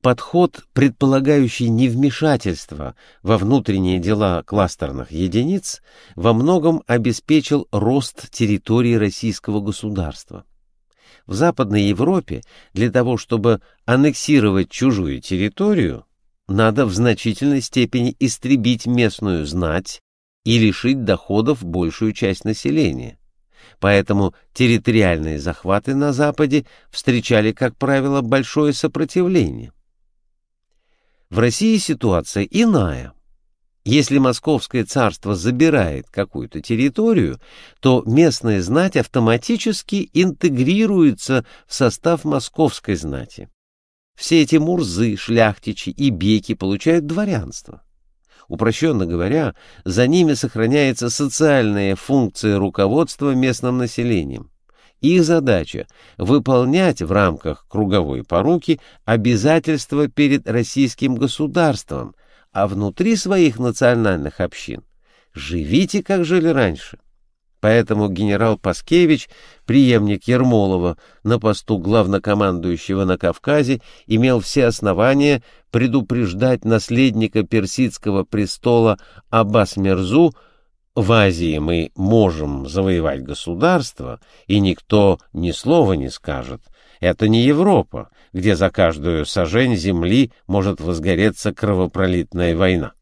Подход, предполагающий невмешательство во внутренние дела кластерных единиц, во многом обеспечил рост территории российского государства. В Западной Европе для того, чтобы аннексировать чужую территорию, надо в значительной степени истребить местную знать и лишить доходов большую часть населения. Поэтому территориальные захваты на Западе встречали, как правило, большое сопротивление. В России ситуация иная. Если Московское царство забирает какую-то территорию, то местная знать автоматически интегрируется в состав московской знати. Все эти мурзы, шляхтичи и беки получают дворянство. Упрощенно говоря, за ними сохраняется социальная функция руководства местным населением. Их задача — выполнять в рамках круговой поруки обязательства перед российским государством, а внутри своих национальных общин живите, как жили раньше. Поэтому генерал Паскевич, преемник Ермолова на посту главнокомандующего на Кавказе, имел все основания предупреждать наследника персидского престола Аббас Мерзу в Азии мы можем завоевать государство, и никто ни слова не скажет. Это не Европа, где за каждую сажень земли может возгореться кровопролитная война.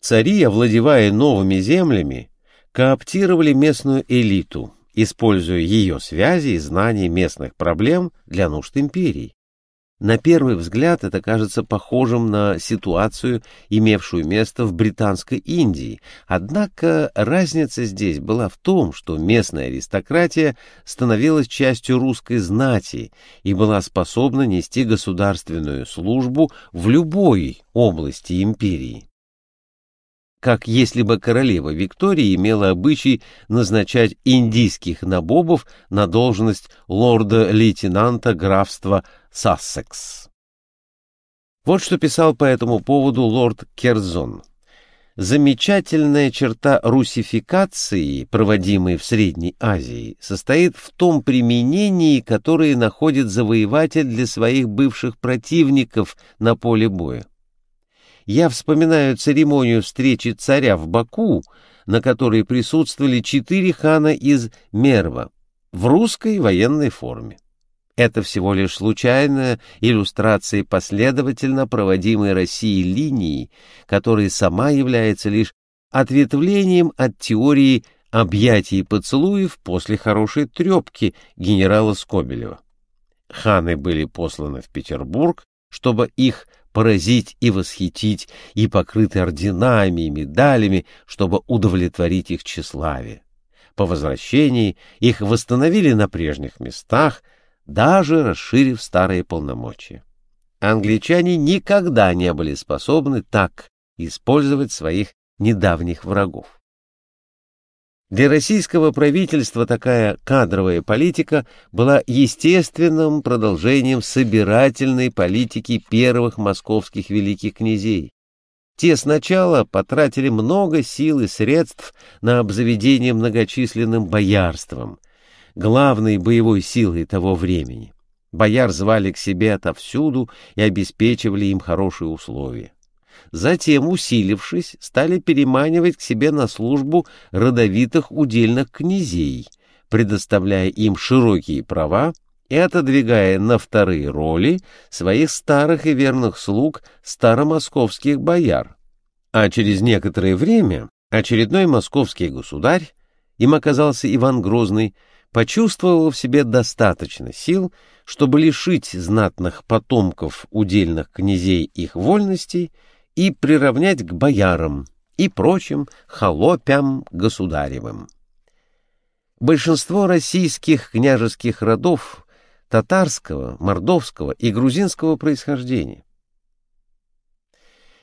Цари, овладевая новыми землями, кооптировали местную элиту, используя ее связи и знания местных проблем для нужд империи. На первый взгляд это кажется похожим на ситуацию, имевшую место в Британской Индии, однако разница здесь была в том, что местная аристократия становилась частью русской знати и была способна нести государственную службу в любой области империи как если бы королева Виктория имела обычай назначать индийских набобов на должность лорда-лейтенанта графства Сассекс. Вот что писал по этому поводу лорд Керзон. Замечательная черта русификации, проводимой в Средней Азии, состоит в том применении, которое находит завоеватель для своих бывших противников на поле боя я вспоминаю церемонию встречи царя в Баку, на которой присутствовали четыре хана из Мерва в русской военной форме. Это всего лишь случайная иллюстрация последовательно проводимой Россией линии, которая сама является лишь ответвлением от теории объятий и поцелуев после хорошей трепки генерала Скобелева. Ханы были посланы в Петербург, чтобы их поразить и восхитить, и покрыты орденами и медалями, чтобы удовлетворить их тщеславие. По возвращении их восстановили на прежних местах, даже расширив старые полномочия. Англичане никогда не были способны так использовать своих недавних врагов. Для российского правительства такая кадровая политика была естественным продолжением собирательной политики первых московских великих князей. Те сначала потратили много сил и средств на обзаведение многочисленным боярством, главной боевой силой того времени. Бояр звали к себе отовсюду и обеспечивали им хорошие условия затем, усилившись, стали переманивать к себе на службу родовитых удельных князей, предоставляя им широкие права и отодвигая на вторые роли своих старых и верных слуг старомосковских бояр. А через некоторое время очередной московский государь, им оказался Иван Грозный, почувствовал в себе достаточно сил, чтобы лишить знатных потомков удельных князей их вольностей и приравнять к боярам и прочим холопям государевым. Большинство российских княжеских родов татарского, мордовского и грузинского происхождения.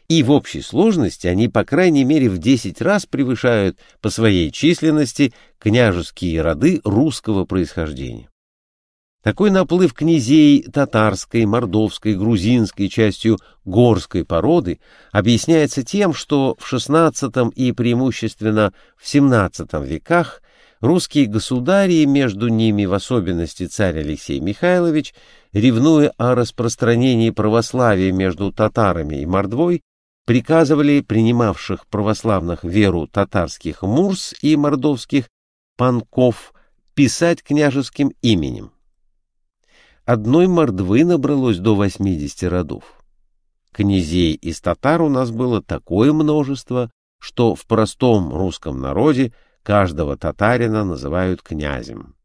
И в общей сложности они по крайней мере в 10 раз превышают по своей численности княжеские роды русского происхождения. Такой наплыв князей татарской, мордовской, грузинской, частью горской породы объясняется тем, что в XVI и преимущественно в XVII веках Русские государи, между ними в особенности царь Алексей Михайлович, ревнуя о распространении православия между татарами и мордвой, приказывали принимавших православных веру татарских мурс и мордовских панков писать княжеским именем. Одной мордвы набралось до 80 родов. Князей из татар у нас было такое множество, что в простом русском народе каждого татарина называют князем.